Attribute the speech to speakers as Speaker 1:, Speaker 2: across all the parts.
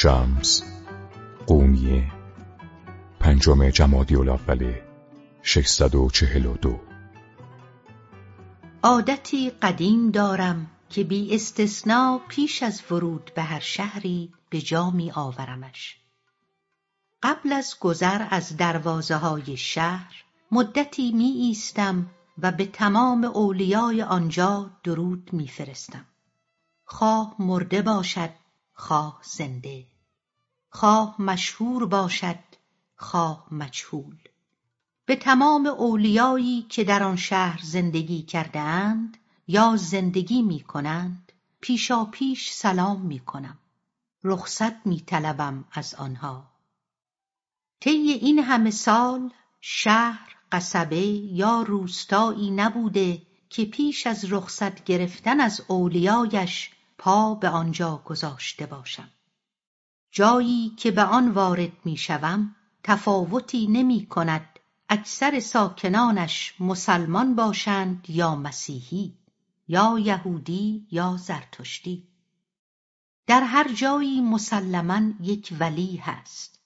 Speaker 1: شمس قومیه پنجم جمادی الاول 642
Speaker 2: عادتی قدیم دارم که بی استثنا پیش از ورود به هر شهری به جا می آورمش قبل از گذر از دروازه های شهر مدتی می ایستم و به تمام اولیای آنجا درود می فرستم. خواه مرده باشد خواه زنده. خواه مشهور باشد خواه مجهول. به تمام اولیایی که در آن شهر زندگی کرده اند یا زندگی می کنند پیشا پیش سلام می کنم رخصت می طلبم از آنها. طی این همه سال شهر قصبه یا روستایی نبوده که پیش از رخصت گرفتن از اولیایش پا به آنجا گذاشته باشم. جایی که به آن وارد می‌شوم تفاوتی نمی کند اکثر ساکنانش مسلمان باشند یا مسیحی یا یهودی یا زرتشتی. در هر جایی مسلما یک ولی هست.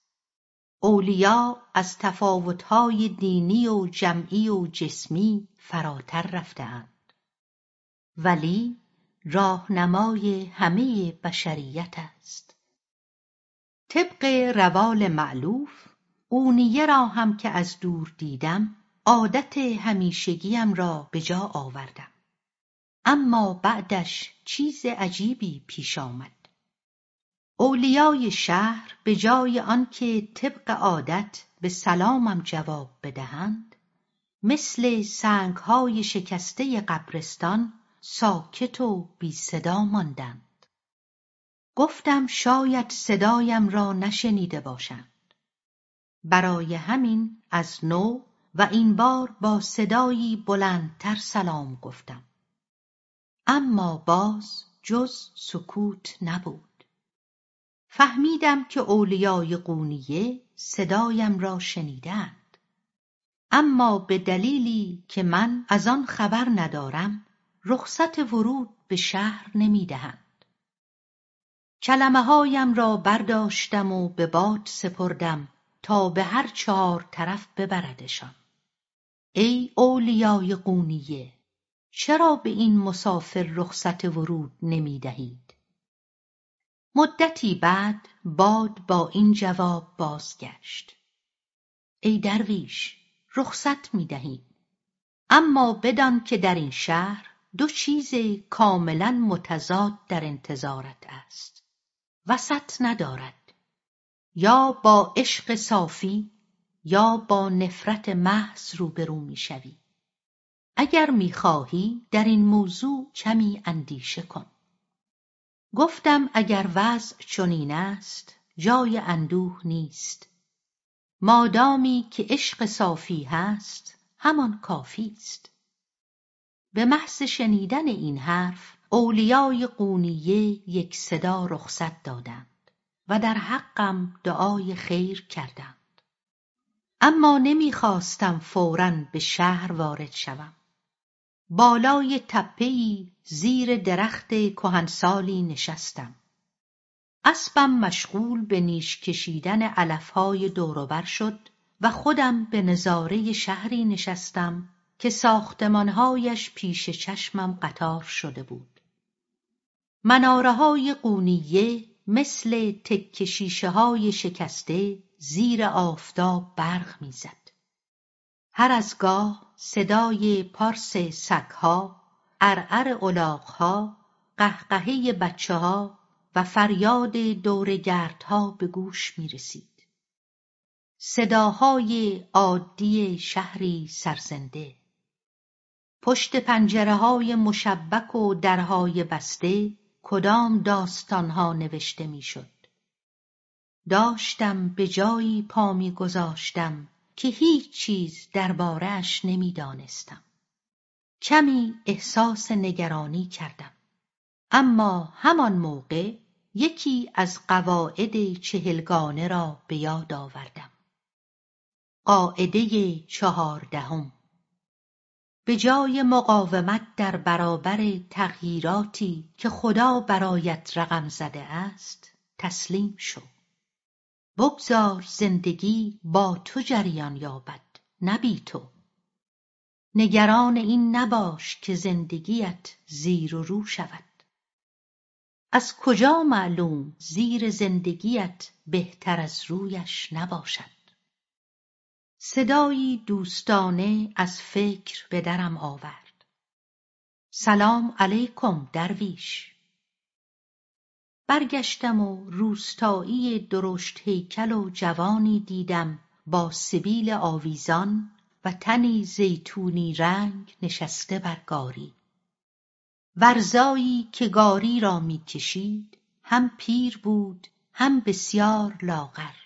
Speaker 2: اولیا از تفاوتهای دینی و جمعی و جسمی فراتر رفتهاند ولی راهنمای همه بشریت است. طبق روال معلوف اونیه را هم که از دور دیدم عادت همیشگیم را به جا آوردم. اما بعدش چیز عجیبی پیش آمد. اولیای شهر به جای آنکه طبق عادت به سلامم جواب بدهند مثل سنگهای شکسته قبرستان ساکت و بی صدا ماندند. گفتم شاید صدایم را نشنیده باشند. برای همین از نو و این بار با صدایی بلندتر سلام گفتم. اما باز جز سکوت نبود. فهمیدم که اولیای قونیه صدایم را شنیدند. اما به دلیلی که من از آن خبر ندارم رخصت ورود به شهر نمی‌دهند. کلمه هایم را برداشتم و به باد سپردم تا به هر چهار طرف ببردشان. ای اولیای قونیه چرا به این مسافر رخصت ورود نمی دهید؟ مدتی بعد باد با این جواب بازگشت. ای درویش رخصت می دهید اما بدان که در این شهر دو چیز کاملا متضاد در انتظارت است. وسط ندارد. یا با عشق صافی یا با نفرت محض روبرو می‌شوی. اگر می‌خواهی در این موضوع کمی اندیشه کن. گفتم اگر وضع چنین است جای اندوه نیست. مادامی که عشق صافی هست همان کافی است. به محض شنیدن این حرف اولیای قونیه یک صدا رخصت دادند و در حقم دعای خیر کردند. اما نمی‌خواستم فورا به شهر وارد شوم. بالای تپهای زیر درخت کهنسالی نشستم. اسبم مشغول به نیش کشیدن علفهای دوروبر شد و خودم به نظاره شهری نشستم که ساختمانهایش پیش چشمم قطار شده بود منارههای قونیه مثل تکه شیشه های شکسته زیر آفتاب برق می‌زد هر از گاه صدای پارس سگها عرعر الاغها قهقهه بچهها و فریاد دورگردها به گوش می رسید. صداهای عادی شهری سرزنده پشت پنجره های مشبک و درهای بسته کدام داستانها نوشته می‌شد. داشتم به جایی پا میگذاشتم که هیچ چیز دربارهاش نمی‌دانستم. کمی احساس نگرانی کردم. اما همان موقع یکی از قواعد چهلگانه را به یاد آوردم. قاعده چهاردهم. به جای مقاومت در برابر تغییراتی که خدا برایت رقم زده است تسلیم شو. بگذار زندگی با تو جریان یابد نه بی تو. نگران این نباش که زندگیت زیر و رو شود. از کجا معلوم زیر زندگیت بهتر از رویش نباشد؟ صدایی دوستانه از فکر به درم آورد. سلام علیکم درویش. برگشتم و روستایی درشت هیکل و جوانی دیدم با سبیل آویزان و تنی زیتونی رنگ نشسته بر گاری. ورزایی که گاری را می‌کشید هم پیر بود هم بسیار لاغر.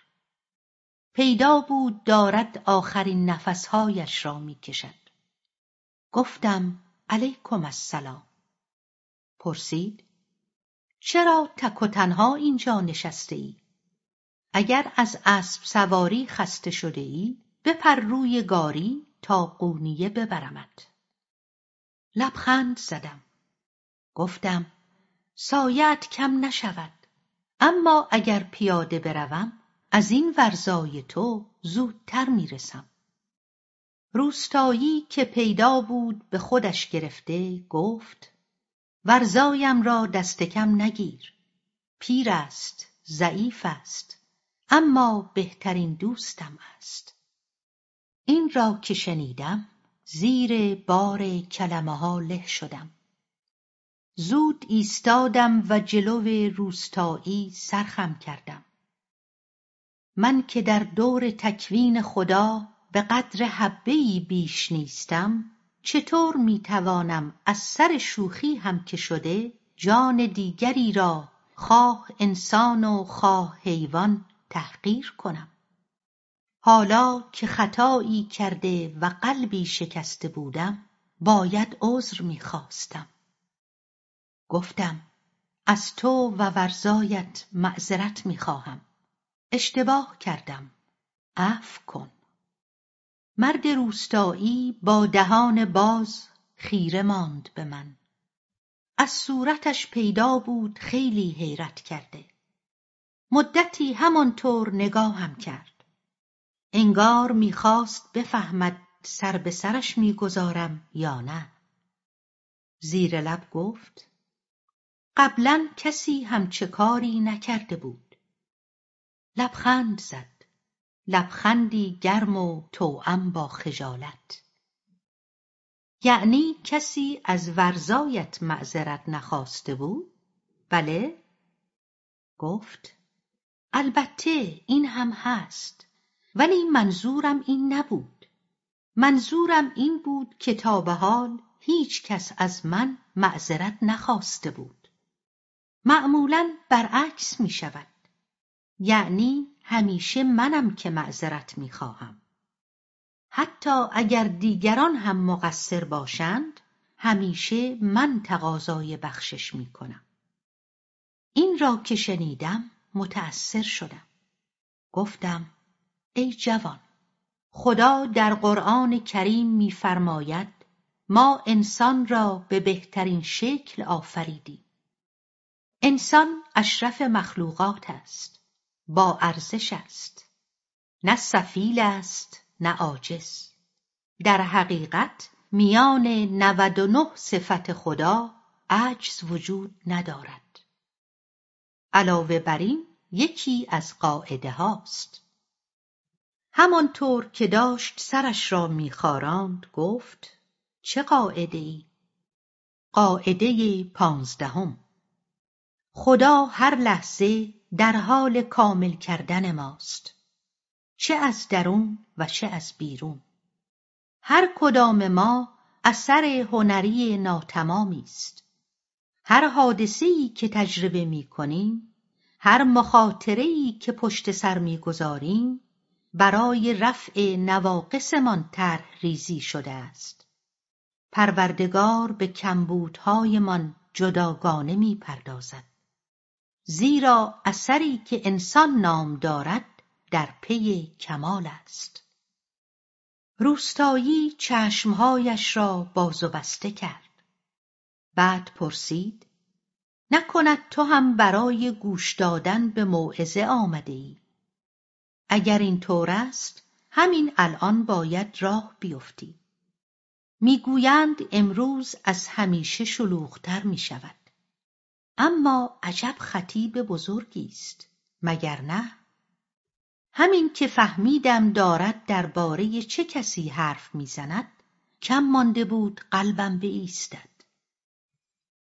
Speaker 2: پیدا بود دارد آخرین نفسهایش را می‌کشد. گفتم علیکم السلام. پرسید چرا تک و تنها اینجا نشسته ای؟ اگر از اسب سواری خسته شده ای بپر روی گاری تا قونیه ببرمت. لبخند زدم. گفتم سایت کم نشود اما اگر پیاده بروم از این ورزای تو زودتر می‌رسم. روستایی که پیدا بود به خودش گرفته گفت ورزایم را دست کم نگیر. پیر است ضعیف است اما بهترین دوستم است. این را که شنیدم زیر بار کلمه ها له شدم. زود ایستادم و جلو روستایی سرخم کردم. من که در دور تکوین خدا به قدر حبهای بیش نیستم چطور می‌توانم از سر شوخی هم که شده جان دیگری را خواه انسان و خواه حیوان تحقیر کنم؟ حالا که خطایی کرده و قلبی شکسته بودم باید عذر می‌خواستم. گفتم از تو و ورزایت معذرت می‌خواهم. اشتباه کردم. عفو کن. مرد روستایی با دهان باز خیره ماند به من. از صورتش پیدا بود خیلی حیرت کرده. مدتی همانطور نگاهم کرد. انگار می‌خواست بفهمد سر به سرش می‌گذارم یا نه. زیر لب گفت قبلا کسی همچه کاری نکرده بود. لبخند زد. لبخندی گرم و توأم با خجالت. یعنی کسی از ورزایت معذرت نخواسته بود؟ بله. گفت البته این هم هست ولی منظورم این نبود. منظورم این بود که تا به حال هیچ کس از من معذرت نخواسته بود. معمولا برعکس می شود یعنی همیشه منم که معذرت می خواهم حتی اگر دیگران هم مقصر باشند همیشه من تقاضای بخشش می کنم این را که شنیدم متأثر شدم. گفتم ای جوان خدا در قرآن کریم میفرماید ما انسان را به بهترین شکل آفریدیم. انسان اشرف مخلوقات است. با ارزش است. نه سفیل است نه عاجز. در حقیقت میان نود و نه صفت خدا عجز وجود ندارد. علاوه بر این یکی از قاعده هاست. همانطور که داشت سرش را میخاراند گفت چه قاعده ای؟ قاعده پانزدهم. خدا هر لحظه در حال کامل کردن ماست. چه از درون و چه از بیرون. هر کدام ما اثر هنری ناتمامی است. هر حادثه‌ای که تجربه می‌کنیم هر مخاطره‌ای که پشت سر می‌گذاریم برای رفع نواقصمان طرح ریزی شده است. پروردگار به کمبودهایمان جداگانه می‌پردازد. زیرا اثری که انسان نام دارد در پی کمال است. روستایی چشمهایش را باز و بسته کرد. بعد پرسید نکند تو هم برای گوش دادن به موعظه آمده ای اگر این طور است همین الان باید راه بیفتی. می‌گویند امروز از همیشه شلوغتر می شود اما عجب خطیب بزرگی است مگر نه؟ همین که فهمیدم دارد درباره چه کسی حرف می‌زند کم مانده بود قلبم بایستد.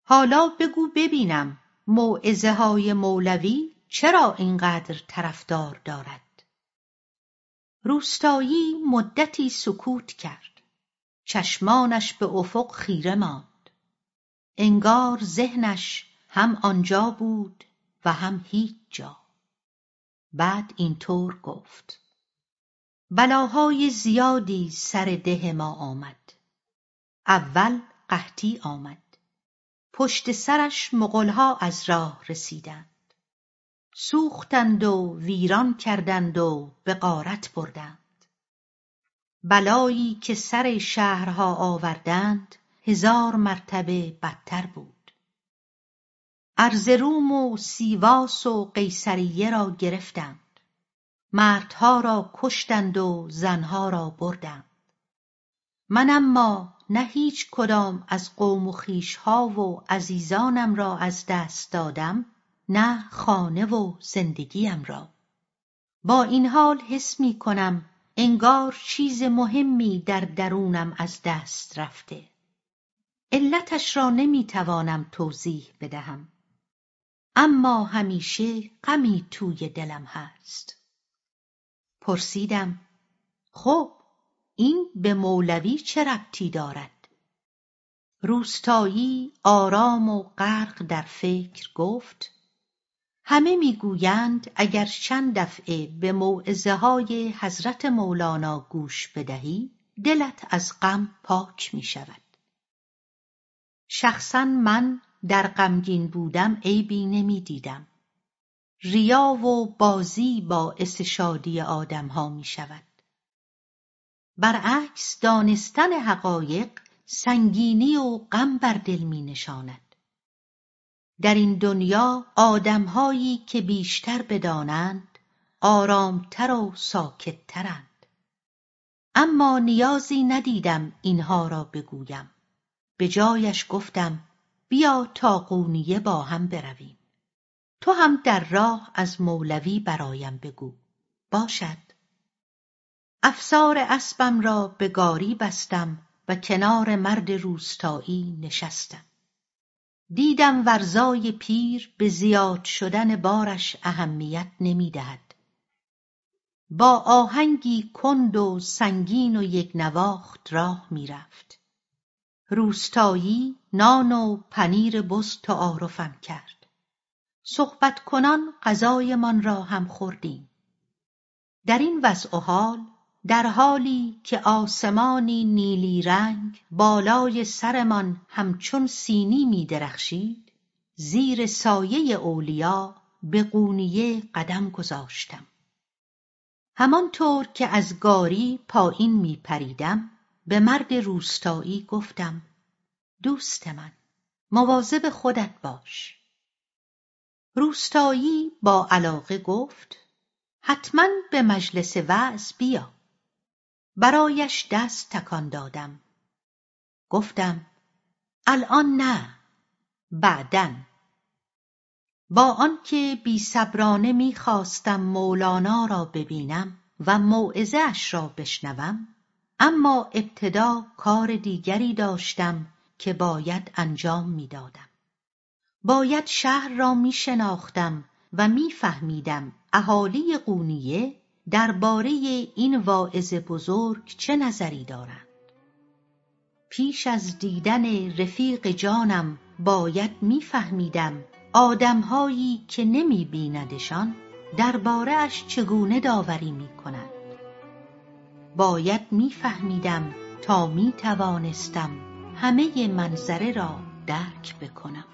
Speaker 2: حالا بگو ببینم موعظه های مولوی چرا اینقدر طرفدار دارد. روستایی مدتی سکوت کرد. چشمانش به افق خیره ماند. انگار ذهنش هم آنجا بود و هم هیچ جا. بعد اینطور گفت. بلاهای زیادی سر ده ما آمد. اول قحطی آمد. پشت سرش مغلها از راه رسیدند. سوختند و ویران کردند و به غارت بردند. بلایی که سر شهرها آوردند هزار مرتبه بدتر بود. ارزروم و سیواس و قیصریه را گرفتند. مردها را کشتند و زنها را بردند. من اما نه هیچ کدام از قوم و خویشها و عزیزانم را از دست دادم نه خانه و زندگیم را. با این حال حس می کنم انگار چیز مهمی در درونم از دست رفته. علتش را نمی توانم توضیح بدهم. اما همیشه غمی توی دلم هست. پرسیدم خب این به مولوی چه ربطی دارد؟ روستایی آرام و غرق در فکر گفت همه می‌گویند اگر چند دفعه به موعظه های حضرت مولانا گوش بدهی دلت از غم پاک می شود شخصا من در غمگین بودم عیبی نمی دیدم ریا و بازی باعث شادی آدمها می شود برعکس دانستن حقایق سنگینی و غم بر دل می نشاند. در این دنیا آدمهایی که بیشتر بدانند آرامتر و ساکتترند. اما نیازی ندیدم اینها را بگویم. به جایش گفتم بیا تا قونیه با هم برویم. تو هم در راه از مولوی برایم بگو. باشد. افسار اسبم را به گاری بستم و کنار مرد روستایی نشستم. دیدم ورزای پیر به زیاد شدن بارش اهمیت نمی‌دهد. با آهنگی کند و سنگین و یک نواخت راه می‌رفت. روستایی نان و پنیر بز تعارفم کرد. صحبت کنان غذایمان را هم خوردیم. در این وضع و حال در حالی که آسمانی نیلی رنگ بالای سرمان همچون سینی می درخشید زیر سایه اولیا به قونیه قدم گذاشتم. همانطور که از گاری پایین می پریدم به مرد روستایی گفتم دوست من مواظب خودت باش. روستایی با علاقه گفت حتما به مجلس وعظ بیا. برایش دست تکان دادم. گفتم الان نه بعدا. با آنکه بیصبرانه می‌خواستم مولانا را ببینم و موعظه اش را بشنوم اما ابتدا کار دیگری داشتم که باید انجام می‌دادم. باید شهر را میشناختم و میفهمیدم اهالی قونیه درباره این واعظ بزرگ چه نظری دارند. پیش از دیدن رفیق جانم باید میفهمیدم آدمهایی که نمی بیندشان درباره اش چگونه داوری می کنند باید میفهمیدم تا می توانستم همه منظره را درک بکنم.